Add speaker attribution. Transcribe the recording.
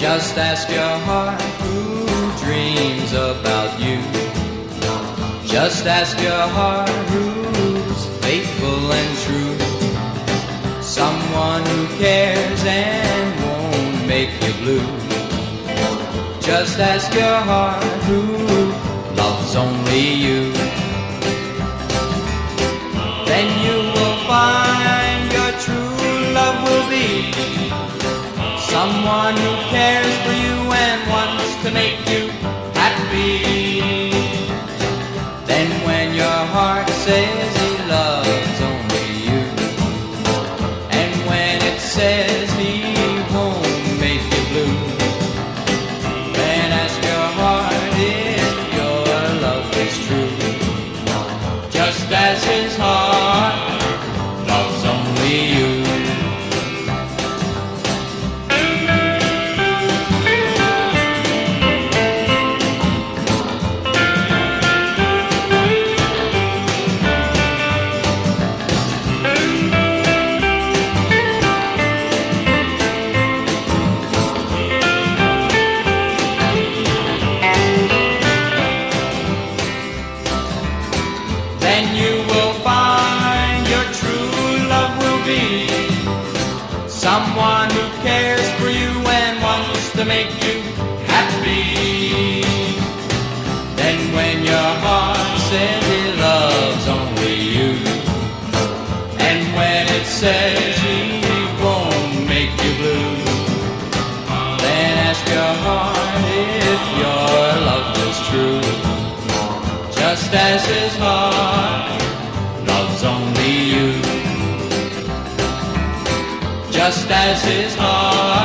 Speaker 1: Just ask your heart who dreams about you. Just ask your heart who's faithful and true. Someone who cares and won't make you blue. Just ask your heart who loves only you. Then you will find your true love will be someone to make you happy. Then when your heart says he loves only you, and when it says he won't make you blue, then ask your heart if your love is true. Just as says he won't make you blue, then ask your heart if your love is true just as his heart loves only you. Just as his heart